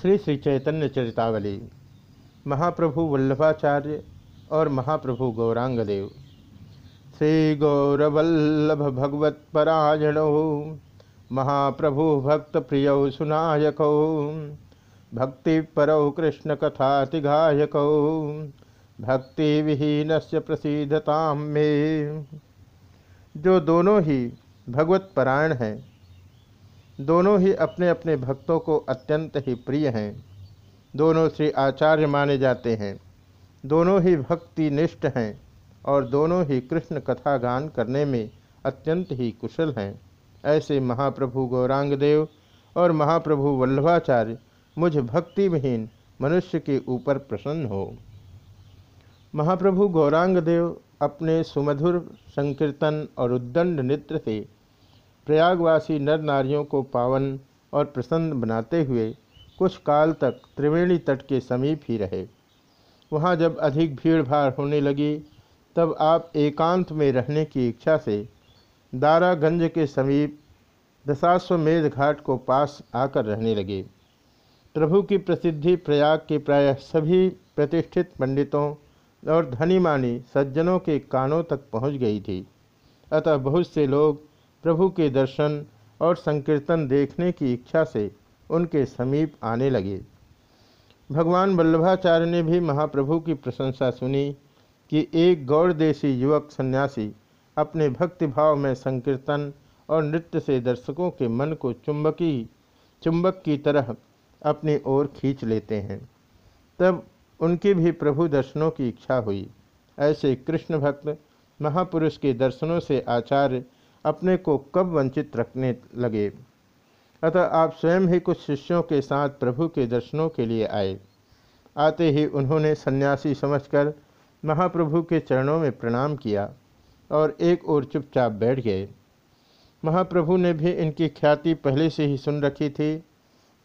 श्री श्री चैतन्य चरितावली, महाप्रभु वल्लभाचार्य और महाप्रभु गौरांगदेव। श्री गौरवल्लभ भगवत परायण, महाप्रभु भक्त प्रिय सुनायक, भक्ति परौ कृष्ण कथातिगायक भक्ति विहीन से प्रसिद्धताम में। जो दोनों ही भगवत परायण हैं दोनों ही अपने अपने भक्तों को अत्यंत ही प्रिय हैं। दोनों श्री आचार्य माने जाते हैं। दोनों ही भक्ति निष्ठ हैं और दोनों ही कृष्ण कथा गान करने में अत्यंत ही कुशल हैं। ऐसे महाप्रभु गौरांगदेव और महाप्रभु वल्लभाचार्य मुझ भक्ति विहीन मनुष्य के ऊपर प्रसन्न हो। महाप्रभु गौरांगदेव अपने सुमधुर संकीर्तन और उद्दंड नृत्य से प्रयागवासी नर नारियों को पावन और प्रसन्न बनाते हुए कुछ काल तक त्रिवेणी तट के समीप ही रहे। वहाँ जब अधिक भीड़ भाड़ होने लगी, तब आप एकांत में रहने की इच्छा से दारागंज के समीप दशाश्वमेध घाट को पास आकर रहने लगे। प्रभु की प्रसिद्धि प्रयाग के प्रायः सभी प्रतिष्ठित पंडितों और धनीमानी सज्जनों के कानों तक पहुँच गई थी। अतः बहुत से लोग प्रभु के दर्शन और संकीर्तन देखने की इच्छा से उनके समीप आने लगे। भगवान वल्लभाचार्य ने भी महाप्रभु की प्रशंसा सुनी कि एक गौरदेशी युवक सन्यासी अपने भक्तिभाव में संकीर्तन और नृत्य से दर्शकों के मन को चुंबकी, चुंबक की तरह अपनी ओर खींच लेते हैं। तब उनकी भी प्रभु दर्शनों की इच्छा हुई। ऐसे कृष्ण भक्त, महापुरुष के दर्शनों से आचार्य अपने को कब वंचित रखने लगे। अतः आप स्वयं ही कुछ शिष्यों के साथ प्रभु के दर्शनों के लिए आए। आते ही उन्होंने सन्यासी समझकर महाप्रभु के चरणों में प्रणाम किया और एक ओर चुपचाप बैठ गए। महाप्रभु ने भी इनकी ख्याति पहले से ही सुन रखी थी।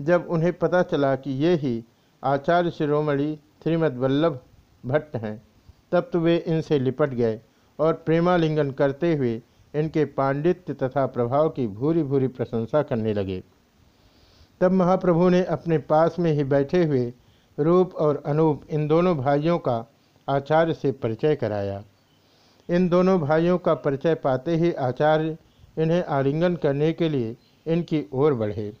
जब उन्हें पता चला कि ये ही आचार्य शिरोमणि श्रीमद वल्लभ भट्ट हैं, तब तो वे इनसे लिपट गए और प्रेमालिंगन करते हुए इनके पांडित्य तथा प्रभाव की भूरी भूरी प्रशंसा करने लगे। तब महाप्रभु ने अपने पास में ही बैठे हुए रूप और अनूप इन दोनों भाइयों का आचार्य से परिचय कराया। इन दोनों भाइयों का परिचय पाते ही आचार्य इन्हें आलिंगन करने के लिए इनकी ओर बढ़े।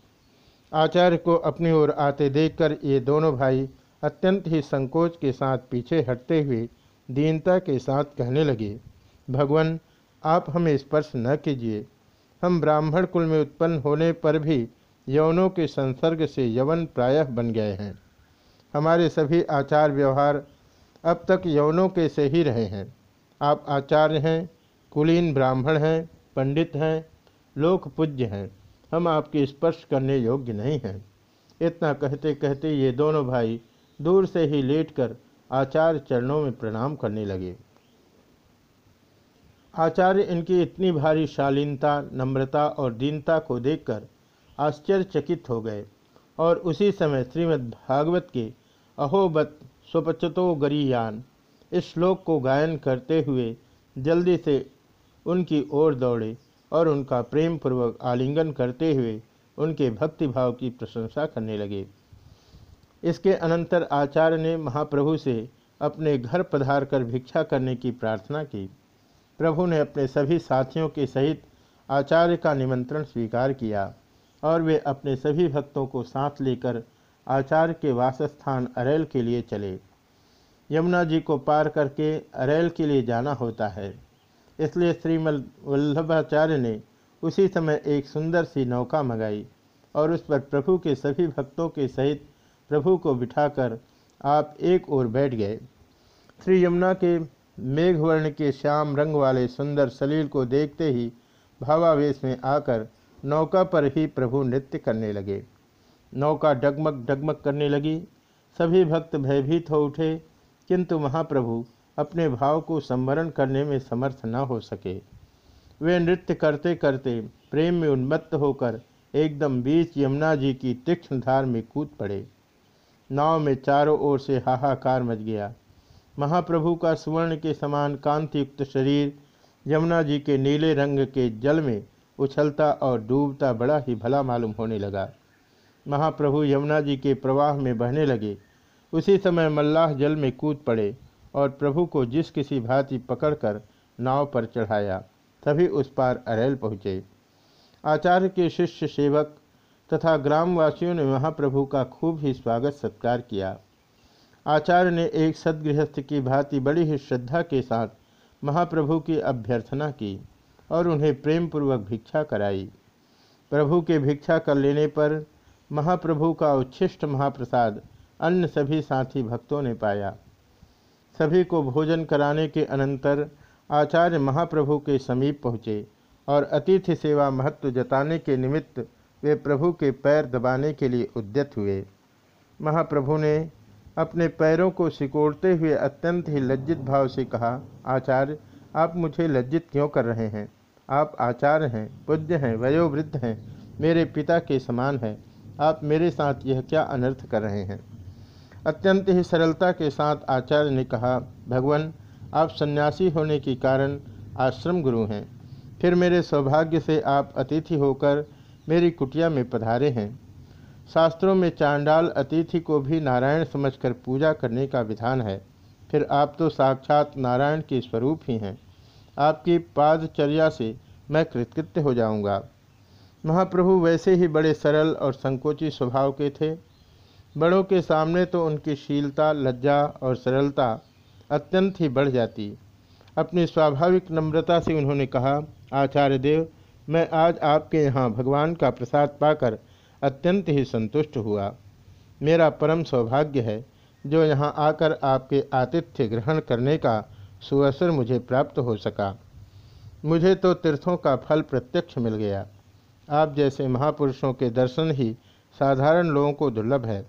आचार्य को अपनी ओर आते देखकर ये दोनों भाई अत्यंत ही संकोच के साथ पीछे हटते हुए दीनता के साथ कहने लगे, भगवान आप हमें स्पर्श न कीजिए। हम ब्राह्मण कुल में उत्पन्न होने पर भी यवनों के संसर्ग से यवन प्रायः बन गए हैं। हमारे सभी आचार व्यवहार अब तक यवनों के से ही रहे हैं। आप आचार्य हैं, कुलीन ब्राह्मण हैं, पंडित हैं, लोक पूज्य हैं। हम आपके स्पर्श करने योग्य नहीं हैं। इतना कहते कहते ये दोनों भाई दूर से ही लेटकर आचार्य चरणों में प्रणाम करने लगे। आचार्य इनकी इतनी भारी शालीनता, नम्रता और दीनता को देखकर आश्चर्यचकित हो गए और उसी समय श्रीमद् भागवत के अहोबत स्वपचतो गरीयान इस श्लोक को गायन करते हुए जल्दी से उनकी ओर दौड़े और उनका प्रेम पूर्वक आलिंगन करते हुए उनके भक्तिभाव की प्रशंसा करने लगे। इसके अनंतर आचार्य ने महाप्रभु से अपने घर पधार कर भिक्षा करने की प्रार्थना की। प्रभु ने अपने सभी साथियों के सहित आचार्य का निमंत्रण स्वीकार किया और वे अपने सभी भक्तों को साथ लेकर आचार्य के वासस्थान अरेल के लिए चले। यमुना जी को पार करके अरेल के लिए जाना होता है। इसलिए श्रीमद वल्लभाचार्य ने उसी समय एक सुंदर सी नौका मंगाई और उस पर प्रभु के सभी भक्तों के सहित प्रभु को बिठाकर आप एक ओर बैठ गए। श्री यमुना के मेघवर्ण के श्याम रंग वाले सुंदर सलील को देखते ही भावावेश में आकर नौका पर ही प्रभु नृत्य करने लगे। नौका डगमग डगमग करने लगी। सभी भक्त भयभीत हो उठे, किंतु महाप्रभु अपने भाव को संवरण करने में समर्थ न हो सके। वे नृत्य करते करते प्रेम में उन्मत्त होकर एकदम बीच यमुना जी की तीक्ष्ण धार में कूद पड़े। नाव में चारों ओर से हाहाकार मच गया। महाप्रभु का सुवर्ण के समान कांतियुक्त शरीर, यमुना जी के नीले रंग के जल में उछलता और डूबता बड़ा ही भला मालूम होने लगा। महाप्रभु यमुना जी के प्रवाह में बहने लगे। उसी समय मल्लाह जल में कूद पड़े और प्रभु को जिस किसी भांति पकड़कर नाव पर चढ़ाया, तभी उस पार अरेल पहुँचे। आचार्य के शिष्य सेवक तथा ग्रामवासियों ने महाप्रभु का खूब ही स्वागत सत्कार किया। आचार्य ने एक सदगृहस्थ की भांति बड़ी ही श्रद्धा के साथ महाप्रभु की अभ्यर्थना की और उन्हें प्रेम पूर्वक भिक्षा कराई। प्रभु के भिक्षा कर लेने पर महाप्रभु का उच्छिष्ट महाप्रसाद अन्य सभी साथी भक्तों ने पाया। सभी को भोजन कराने के अनंतर आचार्य महाप्रभु के समीप पहुँचे और अतिथि सेवा महत्व जताने के निमित्त वे प्रभु के पैर दबाने के लिए उद्यत हुए। महाप्रभु ने अपने पैरों को सिकोड़ते हुए अत्यंत ही लज्जित भाव से कहा, आचार्य, आप मुझे लज्जित क्यों कर रहे हैं? आप आचार्य हैं, पूज्य हैं, वयोवृद्ध हैं, मेरे पिता के समान हैं। आप मेरे साथ यह क्या अनर्थ कर रहे हैं? अत्यंत ही सरलता के साथ आचार्य ने कहा, भगवान, आप सन्यासी होने के कारण आश्रम गुरु हैं। फिर मेरे सौभाग्य से आप अतिथि होकर मेरी कुटिया में पधारे हैं। शास्त्रों में चांडाल अतिथि को भी नारायण समझकर पूजा करने का विधान है। फिर आप तो साक्षात नारायण के स्वरूप ही हैं। आपकी पादचर्या से मैं कृतकृत्य हो जाऊँगा। महाप्रभु वैसे ही बड़े सरल और संकोची स्वभाव के थे। बड़ों के सामने तो उनकी शीलता, लज्जा और सरलता अत्यंत ही बढ़ जाती। अपनी स्वाभाविक नम्रता से उन्होंने कहा, आचार्य देव, मैं आज आपके यहाँ भगवान का प्रसाद पाकर अत्यंत ही संतुष्ट हुआ। मेरा परम सौभाग्य है, जो यहाँ आकर आपके आतिथ्य ग्रहण करने का सुअसर मुझे प्राप्त हो सका। मुझे तो तीर्थों का फल प्रत्यक्ष मिल गया। आप जैसे महापुरुषों के दर्शन ही साधारण लोगों को दुर्लभ है।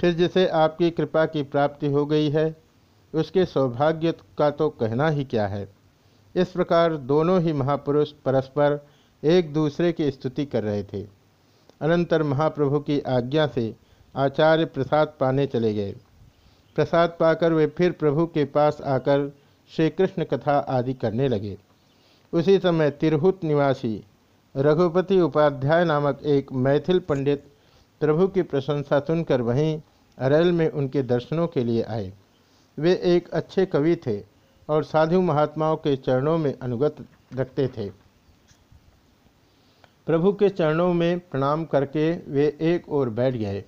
फिर जिसे आपकी कृपा की प्राप्ति हो गई है, उसके सौभाग्य का तो कहना ही क्या है? इस प्रकार दोनों ही महापुरुष परस्पर एक दूसरे की स्तुति कर रहे थे। अनंतर महाप्रभु की आज्ञा से आचार्य प्रसाद पाने चले गए। प्रसाद पाकर वे फिर प्रभु के पास आकर श्री कृष्ण कथा आदि करने लगे। उसी समय तिरहुत निवासी रघुपति उपाध्याय नामक एक मैथिल पंडित प्रभु की प्रशंसा सुनकर वहीं अरेल में उनके दर्शनों के लिए आए। वे एक अच्छे कवि थे और साधु महात्माओं के चरणों में अनुगत रखते थे। प्रभु के चरणों में प्रणाम करके वे एक ओर बैठ गए।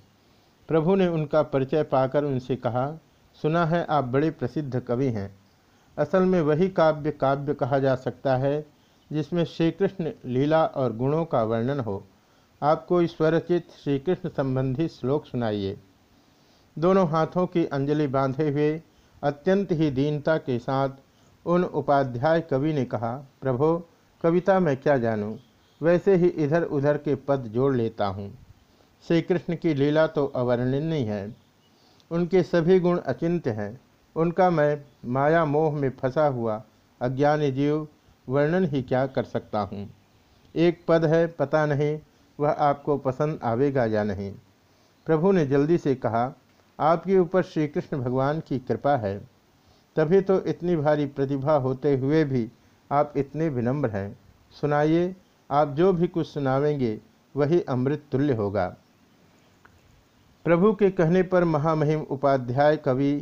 प्रभु ने उनका परिचय पाकर उनसे कहा, सुना है आप बड़े प्रसिद्ध कवि हैं। असल में वही काव्य काव्य कहा जा सकता है, जिसमें श्री कृष्ण लीला और गुणों का वर्णन हो। आपको स्वरचित श्री कृष्ण संबंधी श्लोक सुनाइए। दोनों हाथों की अंजलि बांधे हुए, अत्यंत ही दीनता के साथ उन उपाध्याय कवि ने कहा, प्रभो, कविता मैं क्या जानूँ? वैसे ही इधर उधर के पद जोड़ लेता हूँ। श्री कृष्ण की लीला तो अवर्णनीय है। उनके सभी गुण अचिंत्य हैं। उनका मैं माया मोह में फंसा हुआ अज्ञानी जीव वर्णन ही क्या कर सकता हूँ? एक पद है, पता नहीं, वह आपको पसंद आवेगा या नहीं। प्रभु ने जल्दी से कहा, आपके ऊपर श्री कृष्ण भगवान की कृपा है। तभी तो इतनी भारी प्रतिभा होते हुए भी आप इतने विनम्र हैं। सुनाइए आप जो भी कुछ सुनावेंगे, वही अमृत तुल्य होगा। प्रभु के कहने पर महामहिम उपाध्याय कवि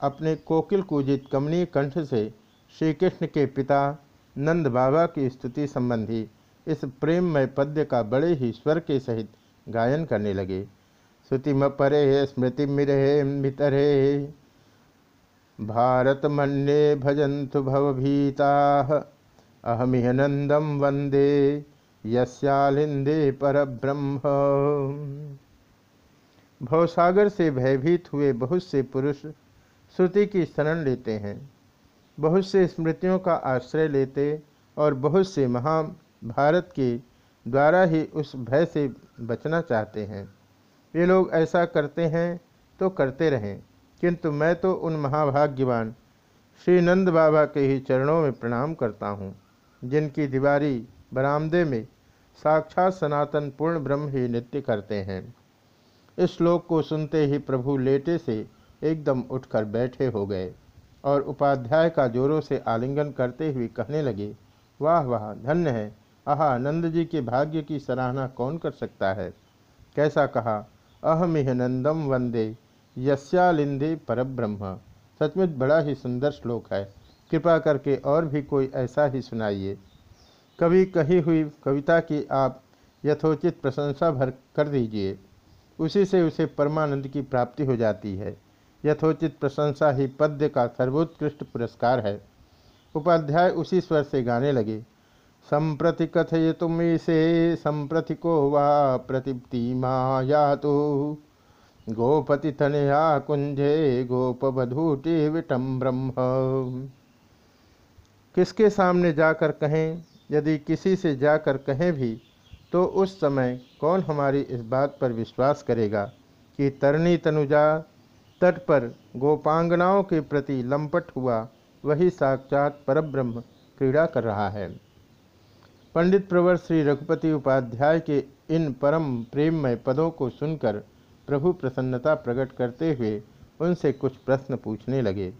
अपने कोकिल कुजित कमनीय कंठ से श्री कृष्ण के पिता, नंद बाबा की स्तुति संबंधी इस प्रेममय पद्य का बड़े ही स्वर के सहित गायन करने लगे। श्रुतिम परे स्मृति मिरे मितरे, भारत मन्ये भजंतु भवभीता अहमिहनंदम वंदे यस्यालिंदे पर ब्रह्म भवसागर से भयभीत हुए बहुत से पुरुष श्रुति की शरण लेते हैं। बहुत से स्मृतियों का आश्रय लेते और बहुत से महाभारत के द्वारा ही उस भय से बचना चाहते हैं। ये लोग ऐसा करते हैं तो करते रहें, किंतु मैं तो उन महाभाग्यवान श्री नंद बाबा के ही चरणों में प्रणाम करता हूँ, जिनकी दीवारी बरामदे में साक्षात सनातन पूर्ण ब्रह्म ही नृत्य करते हैं। इस श्लोक को सुनते ही प्रभु लेटे से एकदम उठकर बैठे हो गए और उपाध्याय का जोरों से आलिंगन करते हुए कहने लगे, वाह वाह, धन्य है। आहा नंद जी के भाग्य की सराहना कौन कर सकता है? कैसा कहा, अहमिह नंदम वंदे, यस्यालिंदे परब्रह्म। सचमुच बड़ा ही सुंदर श्लोक है। कृपा करके और भी कोई ऐसा ही सुनाइए। कभी कही हुई कविता की आप यथोचित प्रशंसा भर कर दीजिए। उसी से उसे परमानंद की प्राप्ति हो जाती है। यथोचित प्रशंसा ही पद्य का सर्वोत्कृष्ट पुरस्कार है। उपाध्याय उसी स्वर से गाने लगे। संप्रति कथय तुम इसे संप्रति को वा प्रतिप्ति माया तो। गोपति तनया कुंजे गोपवधूटी विटम ब्रह्म। किसके सामने जाकर कहें यदि किसी से जाकर कहें भी तो उस समय कौन हमारी इस बात पर विश्वास करेगा कि तरणी तनुजा तट पर गोपांगनाओं के प्रति लंपट हुआ वही साक्षात परब्रह्म क्रीड़ा कर रहा है। पंडित प्रवर श्री रघुपति उपाध्याय के इन परम प्रेममय पदों को सुनकर प्रभु प्रसन्नता प्रकट करते हुए उनसे कुछ प्रश्न पूछने लगे।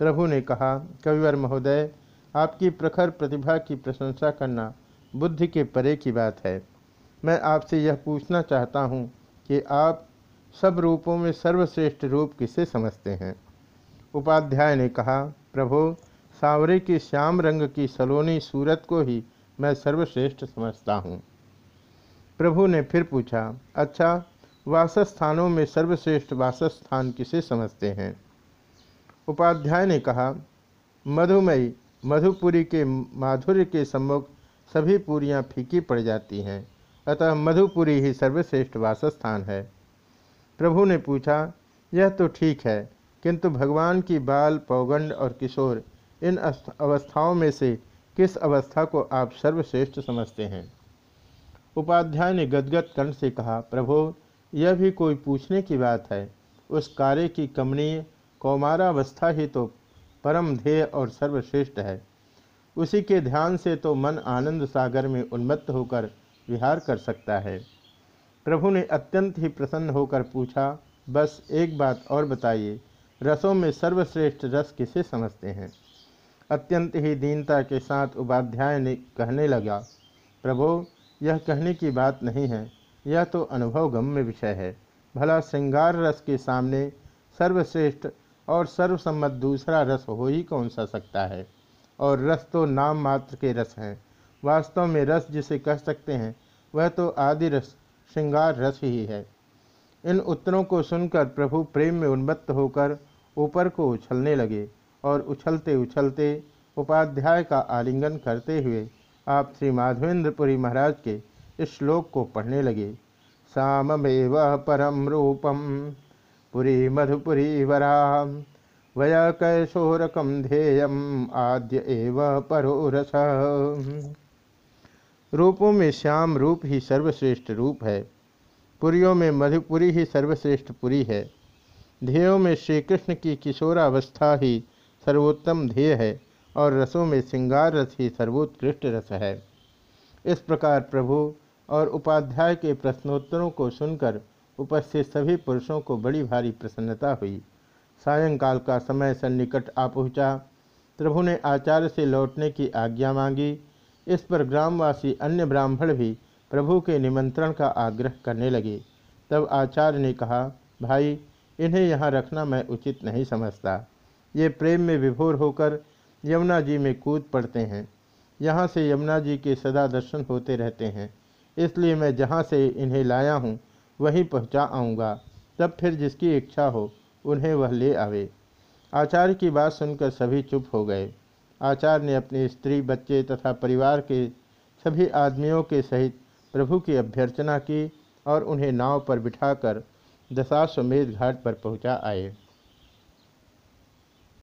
प्रभु ने कहा, कविवर महोदय आपकी प्रखर प्रतिभा की प्रशंसा करना बुद्धि के परे की बात है। मैं आपसे यह पूछना चाहता हूँ कि आप सब रूपों में सर्वश्रेष्ठ रूप किसे समझते हैं? उपाध्याय ने कहा, प्रभु, सांवरे की श्याम रंग की सलोनी सूरत को ही मैं सर्वश्रेष्ठ समझता हूँ। प्रभु ने फिर पूछा अच्छा वासस्थानों में सर्वश्रेष्ठ वासस्थान किसे समझते हैं? उपाध्याय ने कहा मधुमई मधुपुरी के माधुर्य के सम्मुख सभी पूरियाँ फीकी पड़ जाती हैं। अतः मधुपुरी ही सर्वश्रेष्ठ वासस्थान है। प्रभु ने पूछा, यह तो ठीक है, किंतु भगवान की बाल, पौगंड और किशोर, इन अवस्थाओं में से किस अवस्था को आप सर्वश्रेष्ठ समझते हैं? उपाध्याय ने गदगद कंठ से कहा, प्रभु, यह भी कोई पूछने की बात है। उस कार्य की कमनीय कौमारावस्था ही तो परम ध्येय और सर्वश्रेष्ठ है। उसी के ध्यान से तो मन आनंद सागर में उन्मत्त होकर विहार कर सकता है। प्रभु ने अत्यंत ही प्रसन्न होकर पूछा, बस एक बात और बताइए, रसों में सर्वश्रेष्ठ रस किसे समझते हैं? अत्यंत ही दीनता के साथ उपाध्याय ने कहने लगा, प्रभो, यह कहने की बात नहीं है, यह तो अनुभव गम्य विषय है। भला श्रृंगार रस के सामने सर्वश्रेष्ठ और सर्वसम्मत दूसरा रस हो ही कौन सा सकता है? और रस तो नाम मात्र के रस हैं। वास्तव में रस जिसे कह सकते हैं, वह तो आदि रस, श्रृंगार रस ही है। इन उत्तरों को सुनकर प्रभु प्रेम में उन्मत्त होकर ऊपर को उछलने लगे और उछलते उछलते उपाध्याय का आलिंगन करते हुए आप श्री माधवेंद्रपुरी महाराज के इस श्लोक को पढ़ने लगे। साममेव परम रूपम। पुरी मधुपुरी वरा वय कैशोरकम ध्येयम आद्य एव परो रस रूपों में श्याम रूप ही सर्वश्रेष्ठ रूप है। पुरियों में मधुपुरी ही सर्वश्रेष्ठ पुरी है। ध्येयों में श्री कृष्ण की किशोरावस्था ही सर्वोत्तम ध्येय है और रसों में श्रृंगार रस ही सर्वोत्कृष्ट रस है। इस प्रकार प्रभु और उपाध्याय के प्रश्नोत्तरों को सुनकर उपस्थित सभी पुरुषों को बड़ी भारी प्रसन्नता हुई। सायंकाल का समय सन्निकट आ पहुँचा। प्रभु ने आचार्य से लौटने की आज्ञा मांगी। इस पर ग्रामवासी अन्य ब्राह्मण भी प्रभु के निमंत्रण का आग्रह करने लगे। तब आचार्य ने कहा, भाई, इन्हें यहाँ रखना मैं उचित नहीं समझता। ये प्रेम में विभोर होकर यमुना जी में कूद पड़ते हैं। यहाँ से यमुना जी के सदा दर्शन होते रहते हैं। इसलिए मैं जहाँ से इन्हें लाया हूँ वहीं पहुँचा आऊँगा। तब फिर जिसकी इच्छा हो, उन्हें वह ले आवे। आचार्य की बात सुनकर सभी चुप हो गए। आचार्य ने अपनी स्त्री, बच्चे तथा परिवार के सभी आदमियों के सहित प्रभु की अभ्यर्चना की और उन्हें नाव पर बिठाकर दशाश्वमेध घाट पर पहुँचा आए।